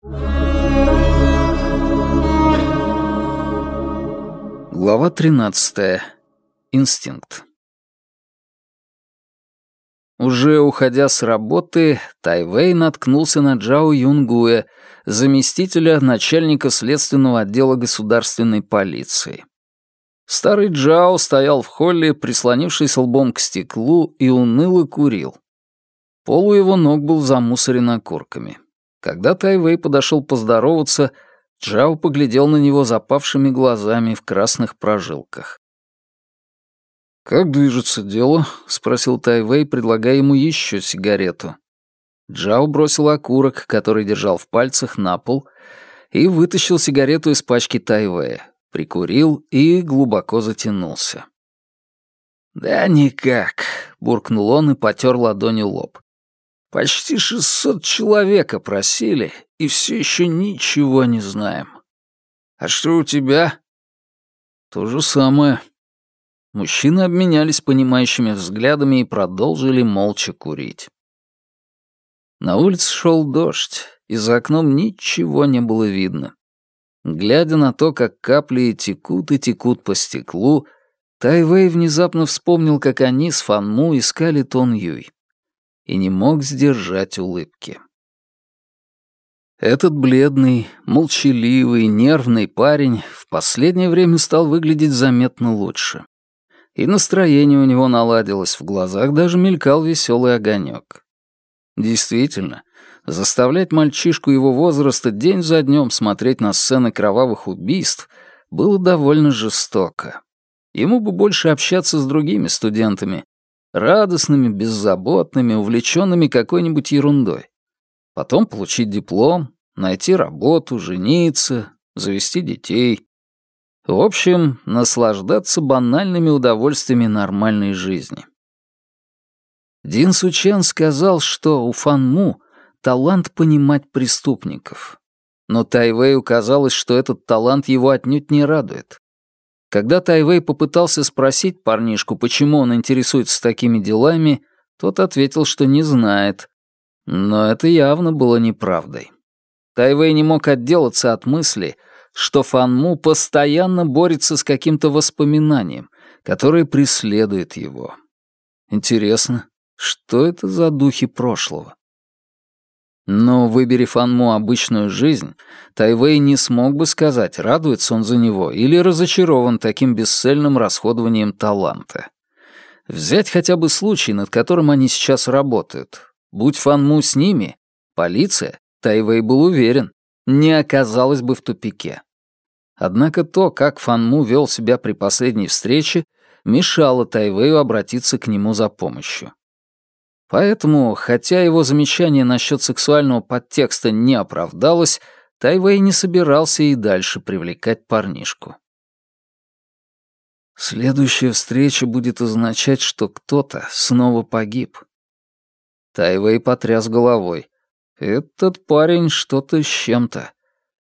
Глава 13. Инстинкт. Уже уходя с работы, Тайвей наткнулся на Джао Юнгуэ, заместителя начальника следственного отдела государственной полиции. Старый Джао стоял в холле, прислонившись лбом к стеклу, и уныло курил. Пол у его ног был замусорен окурками. Когда Тайвей подошел поздороваться, Джао поглядел на него запавшими глазами в красных прожилках. «Как движется дело?» — спросил Тайвей, предлагая ему еще сигарету. Джао бросил окурок, который держал в пальцах, на пол и вытащил сигарету из пачки Тайвея прикурил и глубоко затянулся. «Да никак», — буркнул он и потер ладонью лоб. «Почти шестьсот человек опросили, и все еще ничего не знаем. А что у тебя?» «То же самое». Мужчины обменялись понимающими взглядами и продолжили молча курить. На улице шел дождь, и за окном ничего не было видно. Глядя на то, как капли текут и текут по стеклу, Тайвей внезапно вспомнил, как они с Фанму искали Тон Юй. И не мог сдержать улыбки. Этот бледный, молчаливый, нервный парень в последнее время стал выглядеть заметно лучше. И настроение у него наладилось, в глазах даже мелькал веселый огонек. Действительно, Заставлять мальчишку его возраста день за днем смотреть на сцены кровавых убийств было довольно жестоко. Ему бы больше общаться с другими студентами, радостными, беззаботными, увлеченными какой-нибудь ерундой. Потом получить диплом, найти работу, жениться, завести детей. В общем, наслаждаться банальными удовольствиями нормальной жизни. Дин Сучен сказал, что у Фанму талант понимать преступников. Но Тайвею казалось, что этот талант его отнюдь не радует. Когда Тайвей попытался спросить парнишку, почему он интересуется такими делами, тот ответил, что не знает. Но это явно было неправдой. Тайвей не мог отделаться от мысли, что Фанму постоянно борется с каким-то воспоминанием, которое преследует его. Интересно, что это за духи прошлого? Но, выбери Фанму обычную жизнь, Тайвей не смог бы сказать, радуется он за него или разочарован таким бесцельным расходованием таланта. Взять хотя бы случай, над которым они сейчас работают. Будь Фанму с ними, полиция, Тайвей был уверен, не оказалась бы в тупике. Однако то, как Фанму вел себя при последней встрече, мешало Тайвею обратиться к нему за помощью. Поэтому, хотя его замечание насчет сексуального подтекста не оправдалось, Тайвей не собирался и дальше привлекать парнишку. Следующая встреча будет означать, что кто-то снова погиб. Тайвей потряс головой. Этот парень что-то с чем-то.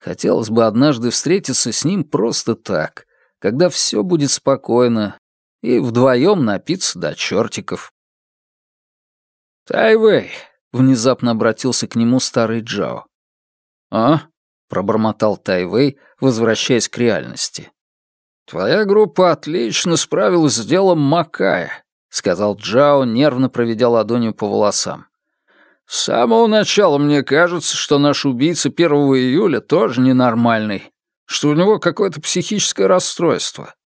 Хотелось бы однажды встретиться с ним просто так, когда все будет спокойно, и вдвоем напиться до чертиков. «Тайвей!» — внезапно обратился к нему старый Джао. «А?» — пробормотал Тайвей, возвращаясь к реальности. «Твоя группа отлично справилась с делом Макая», — сказал Джао, нервно проведя ладонью по волосам. «С самого начала мне кажется, что наш убийца 1 июля тоже ненормальный, что у него какое-то психическое расстройство.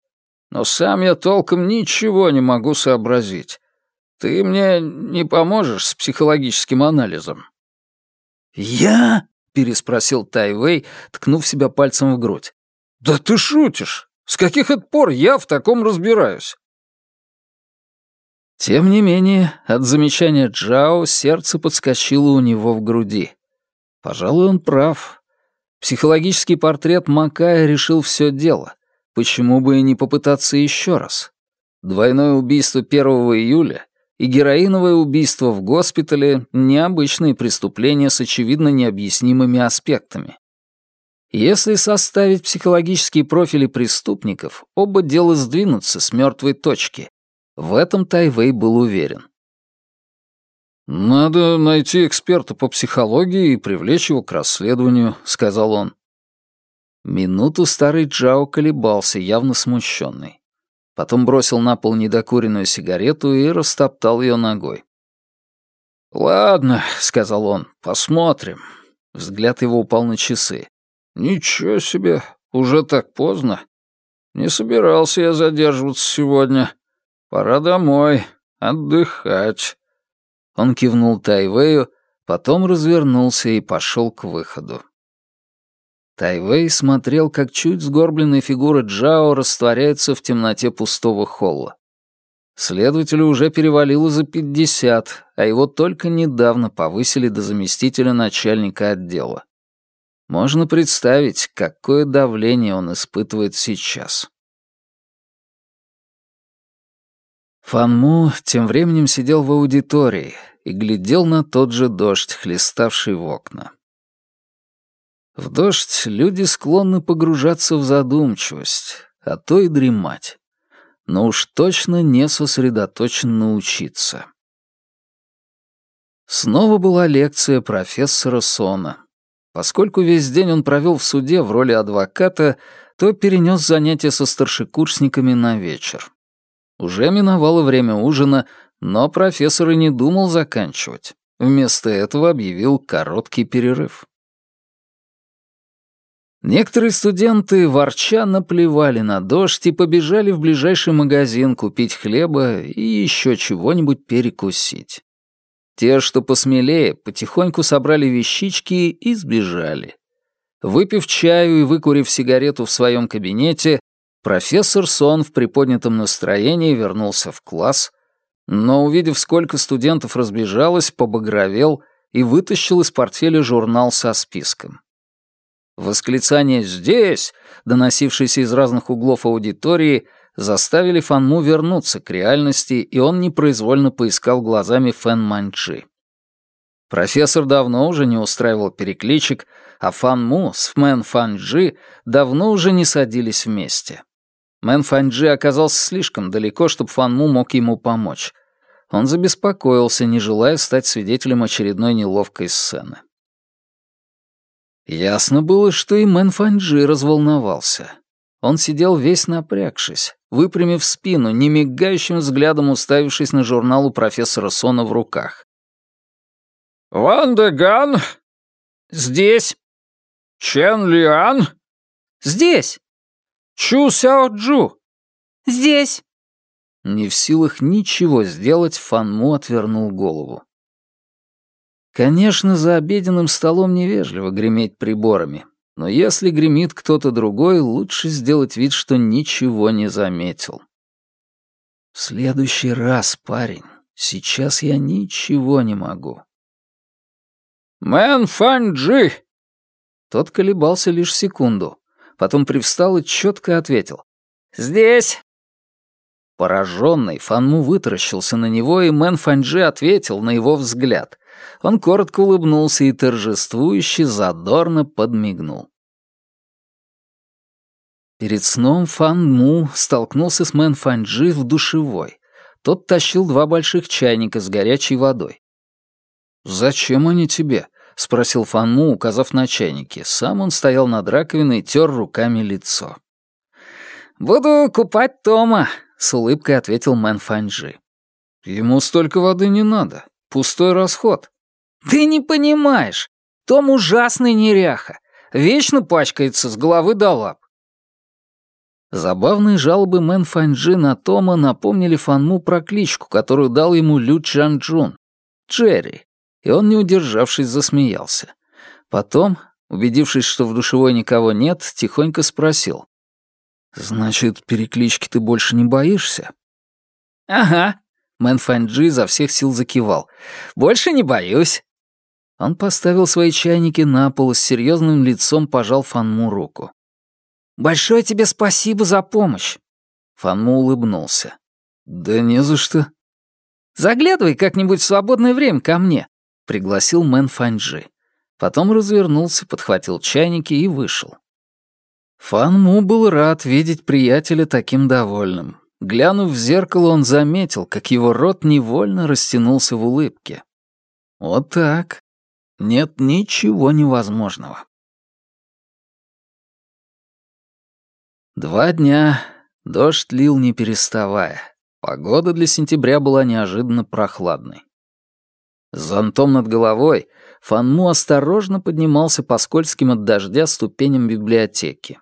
Но сам я толком ничего не могу сообразить. Ты мне не поможешь с психологическим анализом?» «Я?» — переспросил Тайвей, ткнув себя пальцем в грудь. «Да ты шутишь! С каких это пор я в таком разбираюсь?» Тем не менее, от замечания Джао сердце подскочило у него в груди. Пожалуй, он прав. Психологический портрет Макая решил все дело. Почему бы и не попытаться еще раз? Двойное убийство 1 июля и героиновое убийство в госпитале — необычные преступления с очевидно необъяснимыми аспектами. Если составить психологические профили преступников, оба дела сдвинутся с мертвой точки. В этом Тайвей был уверен. «Надо найти эксперта по психологии и привлечь его к расследованию», — сказал он. Минуту старый Джао колебался, явно смущенный. Потом бросил на пол недокуренную сигарету и растоптал ее ногой. «Ладно», — сказал он, — «посмотрим». Взгляд его упал на часы. «Ничего себе, уже так поздно. Не собирался я задерживаться сегодня. Пора домой, отдыхать». Он кивнул Тайвею, потом развернулся и пошел к выходу. Тайвей смотрел, как чуть сгорбленная фигура Джао растворяется в темноте пустого холла. Следователю уже перевалило за пятьдесят, а его только недавно повысили до заместителя начальника отдела. Можно представить, какое давление он испытывает сейчас. Фанму тем временем сидел в аудитории и глядел на тот же дождь, хлеставший в окна. В дождь люди склонны погружаться в задумчивость, а то и дремать. Но уж точно не сосредоточенно учиться. Снова была лекция профессора Сона. Поскольку весь день он провел в суде в роли адвоката, то перенес занятия со старшекурсниками на вечер. Уже миновало время ужина, но профессор и не думал заканчивать. Вместо этого объявил короткий перерыв. Некоторые студенты, ворча, наплевали на дождь и побежали в ближайший магазин купить хлеба и еще чего-нибудь перекусить. Те, что посмелее, потихоньку собрали вещички и сбежали. Выпив чаю и выкурив сигарету в своем кабинете, Профессор Сон в приподнятом настроении вернулся в класс, но, увидев, сколько студентов разбежалось, побагровел и вытащил из портфеля журнал со списком. Восклицание «Здесь!», доносившиеся из разных углов аудитории, заставили Фанму вернуться к реальности, и он непроизвольно поискал глазами Фэн Манчжи. Профессор давно уже не устраивал перекличек, а Фанму с Мэн Фанджи давно уже не садились вместе. Мэн Фанджи оказался слишком далеко, чтобы Фанму мог ему помочь. Он забеспокоился, не желая стать свидетелем очередной неловкой сцены. Ясно было, что и Мэн Фанджи разволновался. Он сидел весь напрягшись, выпрямив спину, немигающим взглядом уставившись на журнал у профессора Сона в руках. «Ван Деган?» «Здесь». «Чен Лиан?» «Здесь». Чу Сяо Джу!» «Здесь!» Не в силах ничего сделать, Фанму отвернул голову. Конечно, за обеденным столом невежливо греметь приборами, но если гремит кто-то другой, лучше сделать вид, что ничего не заметил. В следующий раз, парень, сейчас я ничего не могу. «Мэн Фанджи!» Тот колебался лишь секунду, потом привстал и четко ответил. «Здесь!» Пораженный, Фанму вытаращился на него, и Мэн Фанджи ответил на его взгляд. Он коротко улыбнулся и торжествующе, задорно подмигнул. Перед сном Фан Му столкнулся с Мэн Фанджи в душевой. Тот тащил два больших чайника с горячей водой. «Зачем они тебе?» — спросил Фанму, указав на чайники. Сам он стоял над раковиной и тер руками лицо. «Буду купать Тома», — с улыбкой ответил Мэн Фанджи. «Ему столько воды не надо. Пустой расход». «Ты не понимаешь. Том ужасный неряха. Вечно пачкается с головы до лап». Забавные жалобы Мэн Фанджи на Тома напомнили Фанму про кличку, которую дал ему Лю Чанчжун — Джерри и он, не удержавшись, засмеялся. Потом, убедившись, что в душевой никого нет, тихонько спросил. «Значит, переклички ты больше не боишься?» «Ага», — Мэн Фанджи изо всех сил закивал. «Больше не боюсь». Он поставил свои чайники на пол и с серьезным лицом пожал Фанму руку. «Большое тебе спасибо за помощь!» Фанму улыбнулся. «Да не за что». «Заглядывай как-нибудь в свободное время ко мне. — пригласил Мэн Фанджи. Потом развернулся, подхватил чайники и вышел. Фан Му был рад видеть приятеля таким довольным. Глянув в зеркало, он заметил, как его рот невольно растянулся в улыбке. Вот так. Нет ничего невозможного. Два дня дождь лил не переставая. Погода для сентября была неожиданно прохладной. С зонтом над головой Фанму осторожно поднимался по скользким от дождя ступеням библиотеки.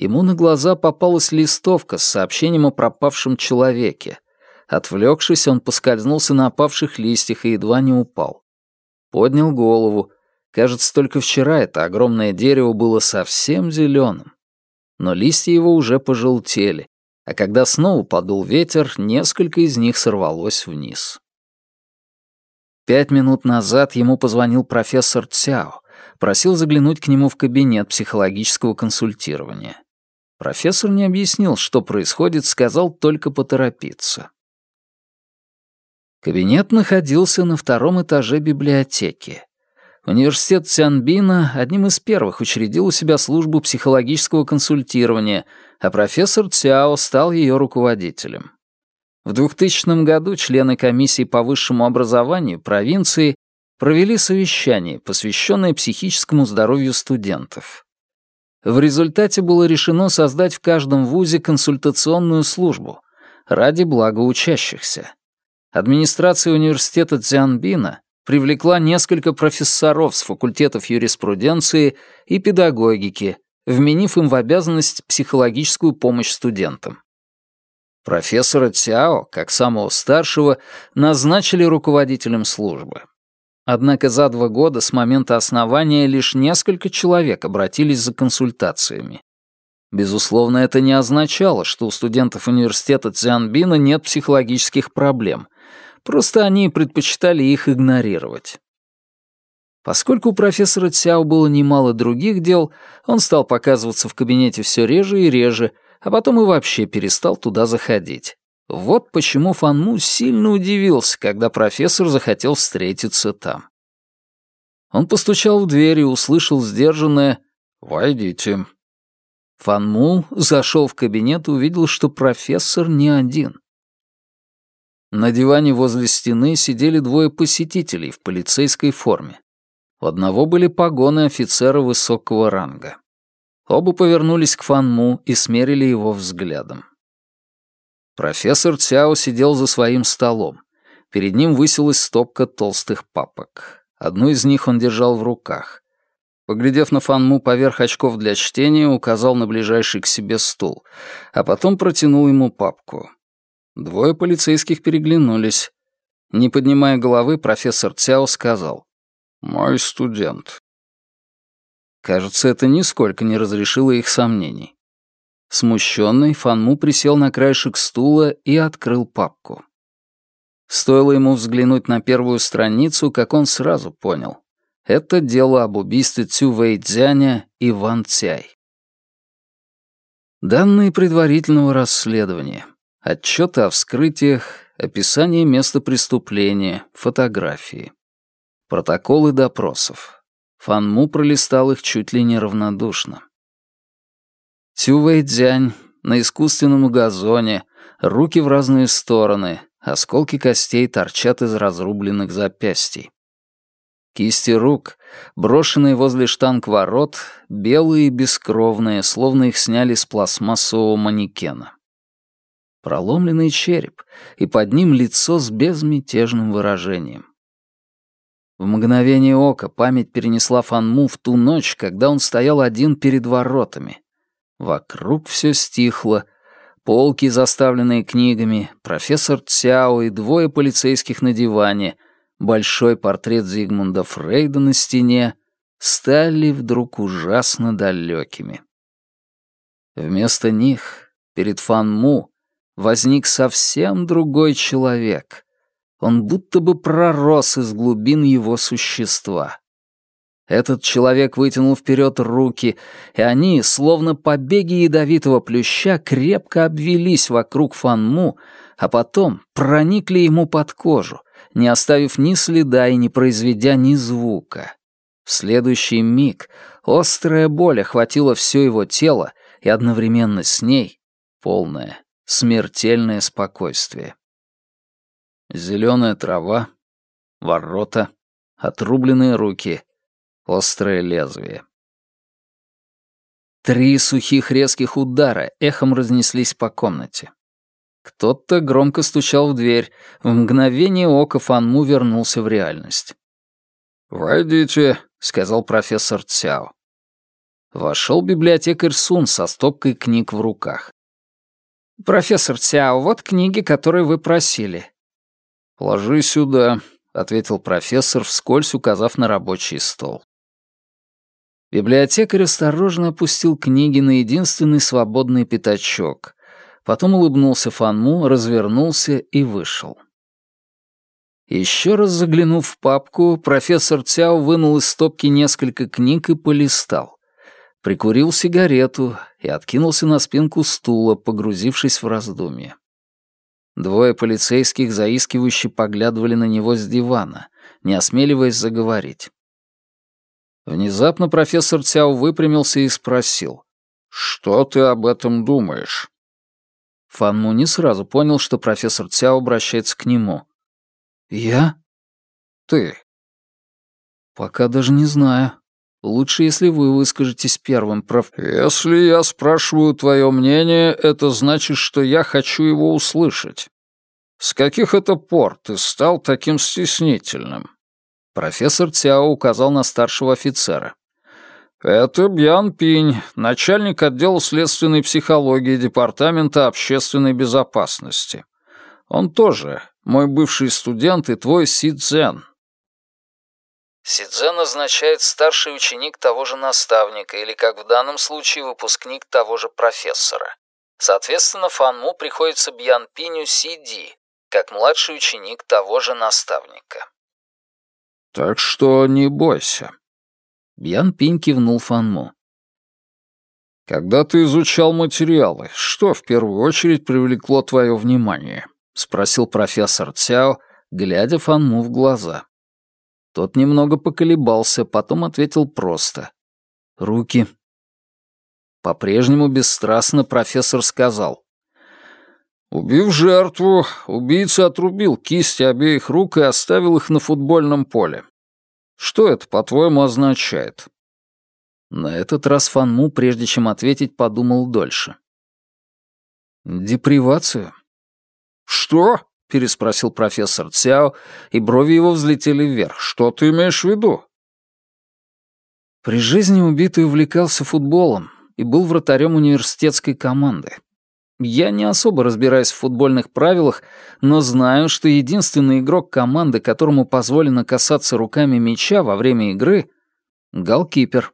Ему на глаза попалась листовка с сообщением о пропавшем человеке. Отвлекшись, он поскользнулся на опавших листьях и едва не упал. Поднял голову. Кажется, только вчера это огромное дерево было совсем зеленым. Но листья его уже пожелтели, а когда снова подул ветер, несколько из них сорвалось вниз. Пять минут назад ему позвонил профессор Цяо, просил заглянуть к нему в кабинет психологического консультирования. Профессор не объяснил, что происходит, сказал только поторопиться. Кабинет находился на втором этаже библиотеки. Университет Цянбина одним из первых учредил у себя службу психологического консультирования, а профессор Цяо стал ее руководителем. В 2000 году члены комиссии по высшему образованию провинции провели совещание, посвященное психическому здоровью студентов. В результате было решено создать в каждом вузе консультационную службу ради блага учащихся. Администрация университета Цзянбина привлекла несколько профессоров с факультетов юриспруденции и педагогики, вменив им в обязанность психологическую помощь студентам. Профессора Цяо, как самого старшего, назначили руководителем службы. Однако за два года с момента основания лишь несколько человек обратились за консультациями. Безусловно, это не означало, что у студентов университета Цзянбина нет психологических проблем. Просто они предпочитали их игнорировать. Поскольку у профессора Цяо было немало других дел, он стал показываться в кабинете все реже и реже, а потом и вообще перестал туда заходить. Вот почему Фанму сильно удивился, когда профессор захотел встретиться там. Он постучал в дверь и услышал сдержанное «Войдите». Фанму зашел в кабинет и увидел, что профессор не один. На диване возле стены сидели двое посетителей в полицейской форме. У одного были погоны офицера высокого ранга. Оба повернулись к Фанму и смерили его взглядом. Профессор Цяо сидел за своим столом. Перед ним высилась стопка толстых папок. Одну из них он держал в руках. Поглядев на Фанму поверх очков для чтения, указал на ближайший к себе стул, а потом протянул ему папку. Двое полицейских переглянулись. Не поднимая головы, профессор Цяо сказал «Мой студент». Кажется, это нисколько не разрешило их сомнений. Смущенный, Фанму присел на краешек стула и открыл папку. Стоило ему взглянуть на первую страницу, как он сразу понял. Это дело об убийстве Цю Вэйцзяня и Ван Цяй. Данные предварительного расследования, отчеты о вскрытиях, описание места преступления, фотографии, протоколы допросов, Фанму пролистал их чуть ли не равнодушно. Цювэйдзянь на искусственном газоне, руки в разные стороны, осколки костей торчат из разрубленных запястий. Кисти рук, брошенные возле штанг ворот, белые и бескровные, словно их сняли с пластмассового манекена. Проломленный череп, и под ним лицо с безмятежным выражением. В мгновение ока память перенесла Фанму в ту ночь, когда он стоял один перед воротами. Вокруг все стихло, полки, заставленные книгами, профессор Цяо и двое полицейских на диване, большой портрет Зигмунда Фрейда на стене, стали вдруг ужасно далекими. Вместо них перед Фанму возник совсем другой человек, он будто бы пророс из глубин его существа. Этот человек вытянул вперед руки, и они, словно побеги ядовитого плюща, крепко обвелись вокруг Фанму, а потом проникли ему под кожу, не оставив ни следа и не произведя ни звука. В следующий миг острая боль охватила все его тело, и одновременно с ней полное, смертельное спокойствие. Зеленая трава, ворота, отрубленные руки, острое лезвие. Три сухих резких удара эхом разнеслись по комнате. Кто-то громко стучал в дверь. В мгновение ока Фанму вернулся в реальность. «Войдите», — сказал профессор Цяо. Вошел библиотекарь Сун со стопкой книг в руках. «Профессор Цяо, вот книги, которые вы просили». «Ложи сюда», — ответил профессор, вскользь указав на рабочий стол. Библиотекарь осторожно опустил книги на единственный свободный пятачок. Потом улыбнулся Фанму, развернулся и вышел. Еще раз заглянув в папку, профессор Цяо вынул из стопки несколько книг и полистал. Прикурил сигарету и откинулся на спинку стула, погрузившись в раздумье. Двое полицейских заискивающе поглядывали на него с дивана, не осмеливаясь заговорить. Внезапно профессор Цяо выпрямился и спросил. «Что ты об этом думаешь?» Фан Му не сразу понял, что профессор Цяо обращается к нему. «Я?» «Ты». «Пока даже не знаю. Лучше, если вы выскажетесь первым, проф...» «Если я спрашиваю твое мнение, это значит, что я хочу его услышать. С каких это пор ты стал таким стеснительным?» Профессор Цяо указал на старшего офицера. «Это Бьян Пинь, начальник отдела следственной психологии Департамента общественной безопасности. Он тоже мой бывший студент и твой Си Цзэн». Сидзен означает старший ученик того же наставника или, как в данном случае, выпускник того же профессора. Соответственно, Фанму приходится Бьян Пиню Си как младший ученик того же наставника. «Так что не бойся». Бьян Пинь кивнул Фанму. «Когда ты изучал материалы, что в первую очередь привлекло твое внимание?» — спросил профессор Цяо, глядя Фанму в глаза. Тот немного поколебался, потом ответил просто. «Руки». По-прежнему бесстрастно профессор сказал. Убив жертву, убийца отрубил кисти обеих рук и оставил их на футбольном поле. Что это, по-твоему, означает? На этот раз Фанму, прежде чем ответить, подумал дольше. Депривацию. Что? переспросил профессор Цяо, и брови его взлетели вверх. Что ты имеешь в виду? При жизни убитый увлекался футболом и был вратарем университетской команды. Я не особо разбираюсь в футбольных правилах, но знаю, что единственный игрок команды, которому позволено касаться руками мяча во время игры — голкипер.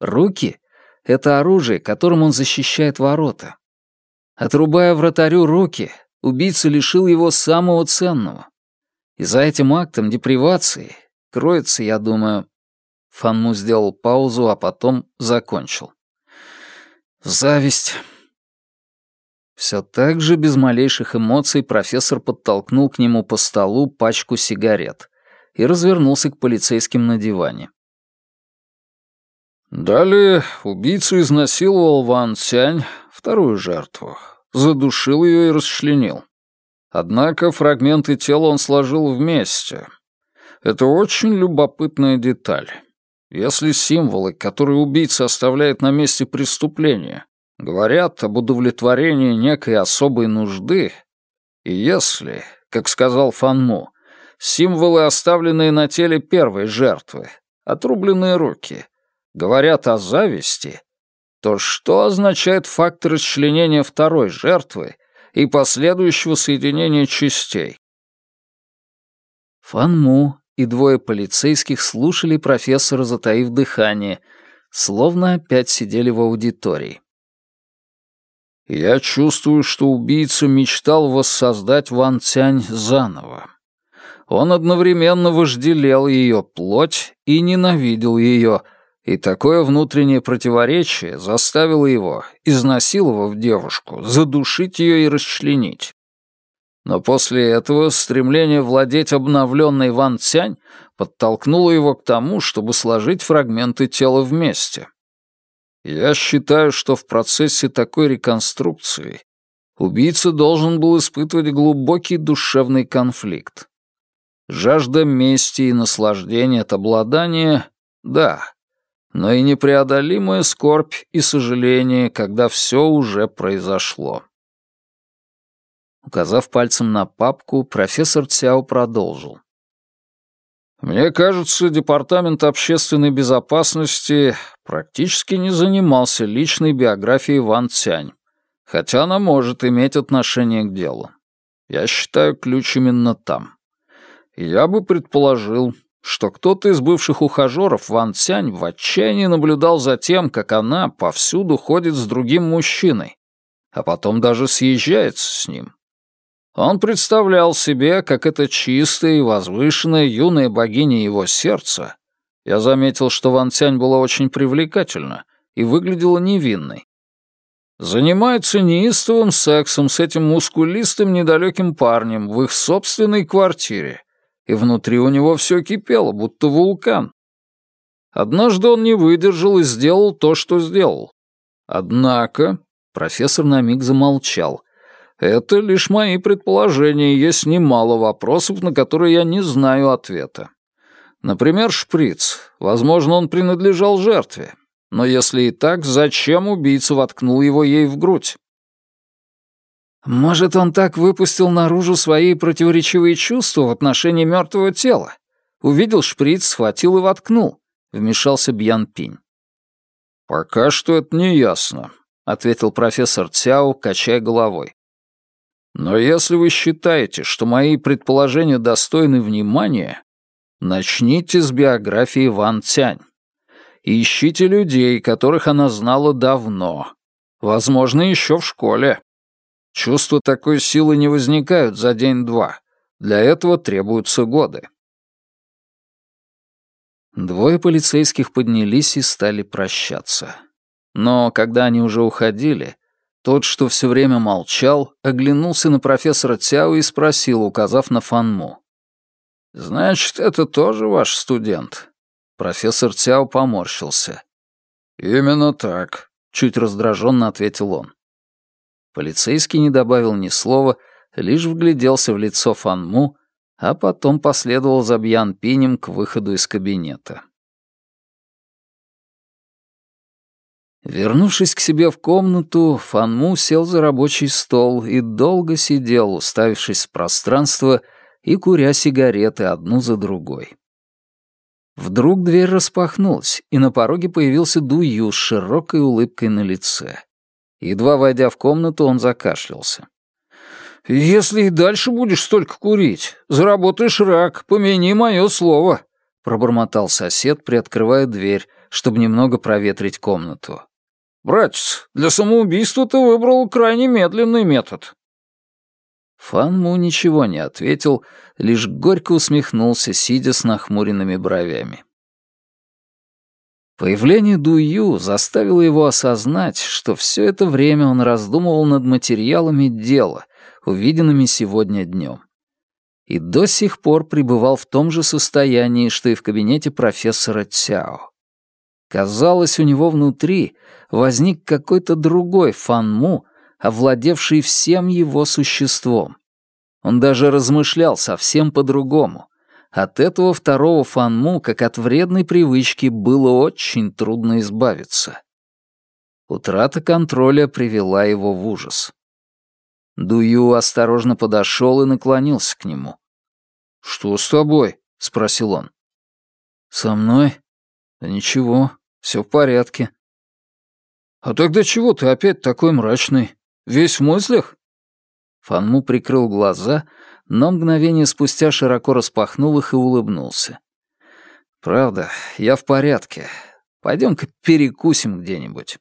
Руки — это оружие, которым он защищает ворота. Отрубая вратарю руки, убийца лишил его самого ценного. И за этим актом депривации кроется, я думаю... Фанму сделал паузу, а потом закончил. Зависть. Все так же, без малейших эмоций, профессор подтолкнул к нему по столу пачку сигарет и развернулся к полицейским на диване. Далее убийца изнасиловал Ван Цянь, вторую жертву, задушил ее и расчленил. Однако фрагменты тела он сложил вместе. Это очень любопытная деталь. Если символы, которые убийца оставляет на месте преступления, Говорят об удовлетворении некой особой нужды, и если, как сказал Фанму, символы, оставленные на теле первой жертвы, отрубленные руки, говорят о зависти, то что означает факт расчленения второй жертвы и последующего соединения частей? Фанму и двое полицейских слушали профессора, затаив дыхание, словно опять сидели в аудитории. Я чувствую, что убийца мечтал воссоздать Ван Цянь заново. Он одновременно вожделел ее плоть и ненавидел ее, и такое внутреннее противоречие заставило его, изнасиловав девушку, задушить ее и расчленить. Но после этого стремление владеть обновленной Ван Цянь подтолкнуло его к тому, чтобы сложить фрагменты тела вместе. Я считаю, что в процессе такой реконструкции убийца должен был испытывать глубокий душевный конфликт. Жажда мести и наслаждения от обладания — да, но и непреодолимая скорбь и сожаление, когда все уже произошло. Указав пальцем на папку, профессор Цяо продолжил. «Мне кажется, Департамент общественной безопасности практически не занимался личной биографией Ван Цянь, хотя она может иметь отношение к делу. Я считаю ключ именно там. Я бы предположил, что кто-то из бывших ухажеров Ван Цянь в отчаянии наблюдал за тем, как она повсюду ходит с другим мужчиной, а потом даже съезжается с ним. Он представлял себе, как эта чистая и возвышенная юная богиня его сердца. Я заметил, что Ван Цянь была очень привлекательна и выглядела невинной. Занимается неистовым сексом с этим мускулистым недалеким парнем в их собственной квартире, и внутри у него все кипело, будто вулкан. Однажды он не выдержал и сделал то, что сделал. Однако профессор на миг замолчал, это лишь мои предположения, есть немало вопросов, на которые я не знаю ответа. Например, шприц. Возможно, он принадлежал жертве. Но если и так, зачем убийца воткнул его ей в грудь? Может, он так выпустил наружу свои противоречивые чувства в отношении мертвого тела? Увидел шприц, схватил и воткнул. Вмешался Бьян Пинь. «Пока что это не ясно», — ответил профессор Цяо, качая головой. Но если вы считаете, что мои предположения достойны внимания, начните с биографии Ван Цянь. Ищите людей, которых она знала давно. Возможно, еще в школе. Чувства такой силы не возникают за день-два. Для этого требуются годы. Двое полицейских поднялись и стали прощаться. Но когда они уже уходили, тот, что все время молчал, оглянулся на профессора Цяо и спросил, указав на Фанму. «Значит, это тоже ваш студент?» Профессор Цяо поморщился. «Именно так», — чуть раздраженно ответил он. Полицейский не добавил ни слова, лишь вгляделся в лицо Фанму, а потом последовал за Бьян Пинем к выходу из кабинета. Вернувшись к себе в комнату, Фанму сел за рабочий стол и долго сидел, уставившись в пространство и куря сигареты одну за другой. Вдруг дверь распахнулась, и на пороге появился Дую с широкой улыбкой на лице. Едва войдя в комнату, он закашлялся. «Если и дальше будешь столько курить, заработаешь рак, помяни мое слово», — пробормотал сосед, приоткрывая дверь, чтобы немного проветрить комнату. «Братец, для самоубийства ты выбрал крайне медленный метод». Фан Му ничего не ответил, лишь горько усмехнулся, сидя с нахмуренными бровями. Появление Ду Ю заставило его осознать, что все это время он раздумывал над материалами дела, увиденными сегодня днем. И до сих пор пребывал в том же состоянии, что и в кабинете профессора Цяо. Казалось, у него внутри возник какой-то другой Фанму, овладевший всем его существом. Он даже размышлял совсем по-другому. От этого второго Фанму, как от вредной привычки, было очень трудно избавиться. Утрата контроля привела его в ужас. Дую осторожно подошел и наклонился к нему. «Что с тобой?» — спросил он. «Со мной? Да ничего, все в порядке. «А тогда чего ты опять такой мрачный? Весь в мыслях?» Фанму прикрыл глаза, но мгновение спустя широко распахнул их и улыбнулся. «Правда, я в порядке. Пойдем-ка перекусим где-нибудь».